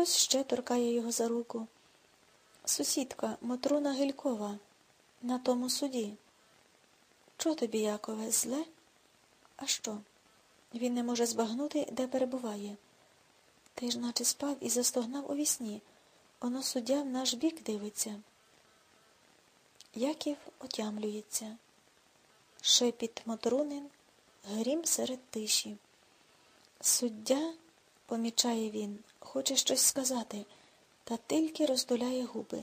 хтось ще торкає його за руку. Сусідка Мотруна Гількова на тому суді. Чого тобі, Якове, зле? А що? Він не може збагнути, де перебуває. Ти ж наче спав і застогнав у вісні. Оно суддя в наш бік дивиться. Яків отямлюється. Шепіт Мотрунин, грім серед тиші. Суддя, помічає він, хоче щось сказати, та тільки роздуляє губи.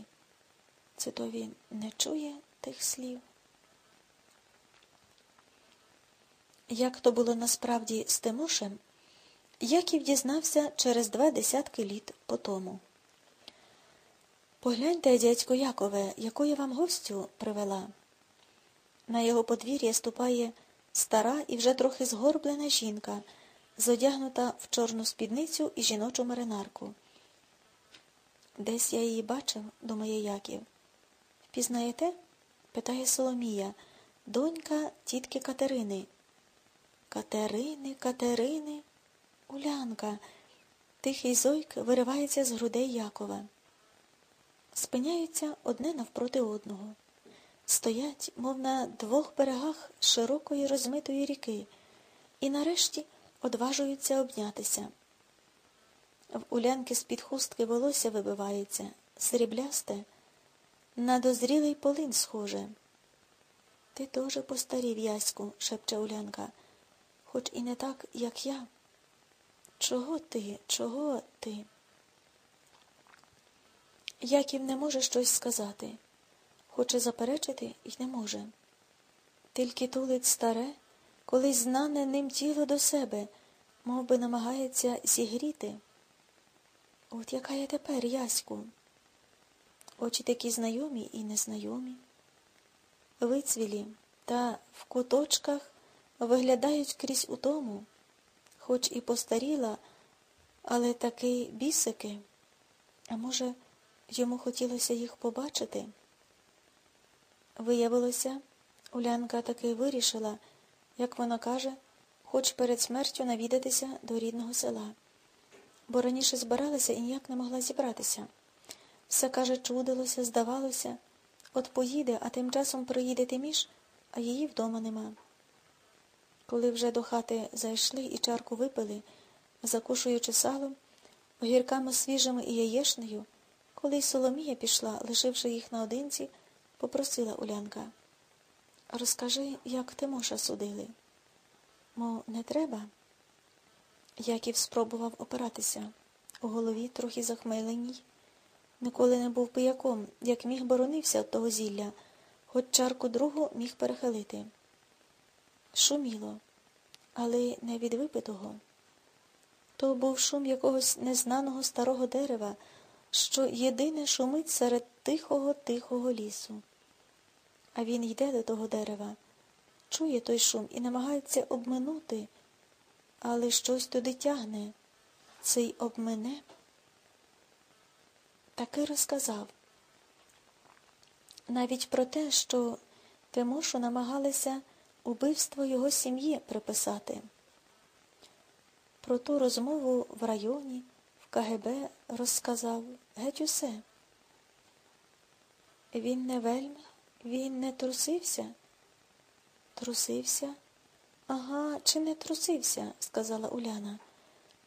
Це то він не чує тих слів. Як то було насправді з Тимошем, Яків дізнався через два десятки літ по тому. Погляньте, дядько Якове, яку я вам гостю привела. На його подвір'я ступає стара і вже трохи згорблена жінка, зодягнута в чорну спідницю і жіночу маринарку. Десь я її бачив, думає Яків. Впізнаєте? питає Соломія, донька тітки Катерини. Катерини, Катерини, Улянка. Тихий зойк виривається з грудей Якова. Спиняються одне навпроти одного. Стоять, мов на двох берегах широкої розмитої ріки, і нарешті одважуються обнятися. В улянки з-під хустки волосся вибивається, сріблясте, на дозрілий полин схоже. Ти теж постарів, Яську, шепче Улянка, хоч і не так, як я. Чого ти, чого ти? Яків не може щось сказати, хоче заперечити і не може. Тільки тулить старе, колись знане ним тіло до себе, мов би намагається зігріти. От яка я тепер, Яську? Очі такі знайомі і незнайомі, вицвілі та в куточках виглядають крізь утому, хоч і постаріла, але таки бісики, а може, йому хотілося їх побачити. Виявилося, Улянка таки вирішила, як вона каже, хоч перед смертю навідатися до рідного села, бо раніше збиралася і ніяк не могла зібратися. Все, каже, чудилося, здавалося, от поїде, а тим часом приїде Тиміш, а її вдома нема. Коли вже до хати зайшли і чарку випили, закушуючи салом, огірками свіжими і яєшнею, коли й Соломія пішла, лишивши їх наодинці, попросила Улянка. Розкажи, як Тимоша судили. Мо, не треба? Яків спробував опиратися. У голові трохи захмеленій. Ніколи не був пияком, як міг боронився від того зілля, хоч чарку другу міг перехилити. Шуміло, але не від випитого. То був шум якогось незнаного старого дерева, що єдине шумить серед тихого тихого лісу. А він йде до того дерева, чує той шум і намагається обминути, але щось туди тягне, цей обмине. Таки розказав. Навіть про те, що Тимошу намагалися убивство його сім'ї приписати. Про ту розмову в районі, в КГБ розказав геть усе. Він не вельми, він не трусився? Трусився? Ага, чи не трусився, сказала Уляна,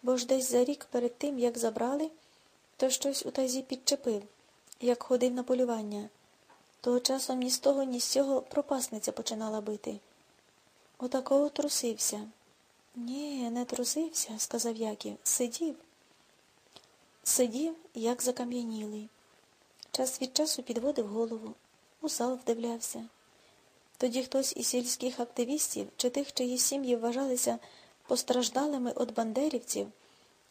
бо ж десь за рік перед тим, як забрали, то щось у тазі підчепив, як ходив на полювання. Того часом ні з того, ні з цього пропасниця починала бити. Отакого трусився. Ні, не трусився, сказав Яків. Сидів. Сидів, як закам'янілий. Час від часу підводив голову, у зал вдивлявся. Тоді хтось із сільських активістів чи тих, чиї сім'ї вважалися постраждалими від бандерівців,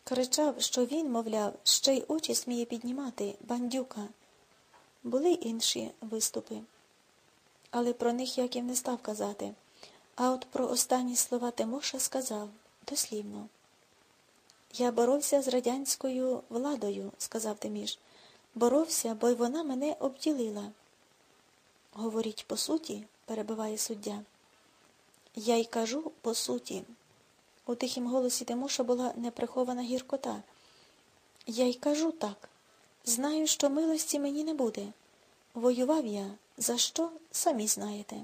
кричав, що він, мовляв, ще й очі сміє піднімати, бандюка. Були інші виступи, але про них Яків не став казати. А от про останні слова Тимоша сказав дослівно. Я боровся з радянською владою, сказав Тиміш. Боровся, бо й вона мене обділила. Говоріть по суті, перебиває суддя. Я й кажу по суті. У тихім голосі Тимоша була неприхована гіркота. Я й кажу так. Знаю, що милості мені не буде. Воював я. За що, самі знаєте.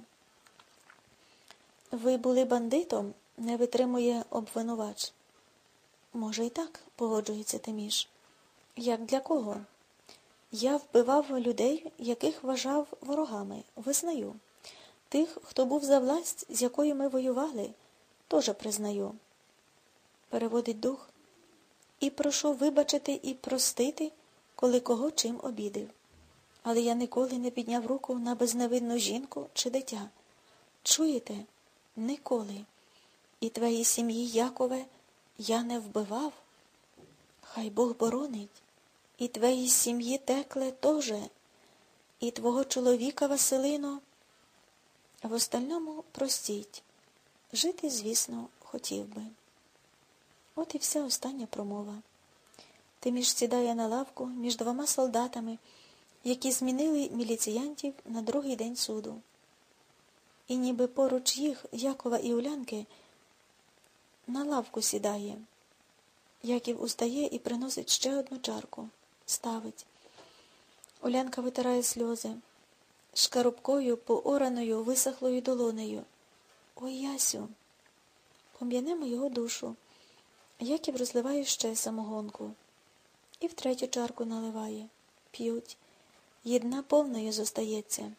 Ви були бандитом, не витримує обвинувач. Може, і так, погоджується Тиміш. Як для кого? Я вбивав людей, яких вважав ворогами, визнаю. Тих, хто був за власть, з якою ми воювали, теж признаю. Переводить дух і прошу вибачити і простити, коли кого чим обідив. Але я ніколи не підняв руку на безневинну жінку чи дитя. Чуєте? Ніколи. І твоїй сім'ї, Якове, я не вбивав. Хай Бог боронить. І твоїй сім'ї текле теж, і твого чоловіка Василино. В остальному простіть. Жити, звісно, хотів би. От і вся остання промова. Тиміш сідає на лавку між двома солдатами, які змінили міліціянтів на другий день суду. І ніби поруч їх, Якова і Улянки, на лавку сідає. Яків устає і приносить ще одну чарку. Ставить. Улянка витирає сльози. Шкарубкою, поораною, висохлою долонею. Ой, Ясю, пом'янемо його душу. Яків розливає ще самогонку. І в третю чарку наливає. П'ють. Єдна повною зостається.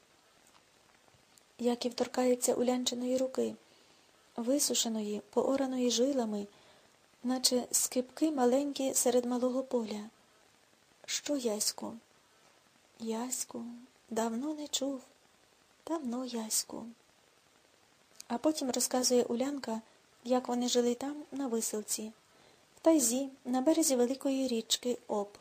Яків торкається улянчиної руки, висушеної, поораної жилами, наче скипки маленькі серед малого поля. Що, Яську? Яську, давно не чув, давно Яську. А потім розказує Улянка, як вони жили там, на виселці, в тайзі, на березі великої річки Об.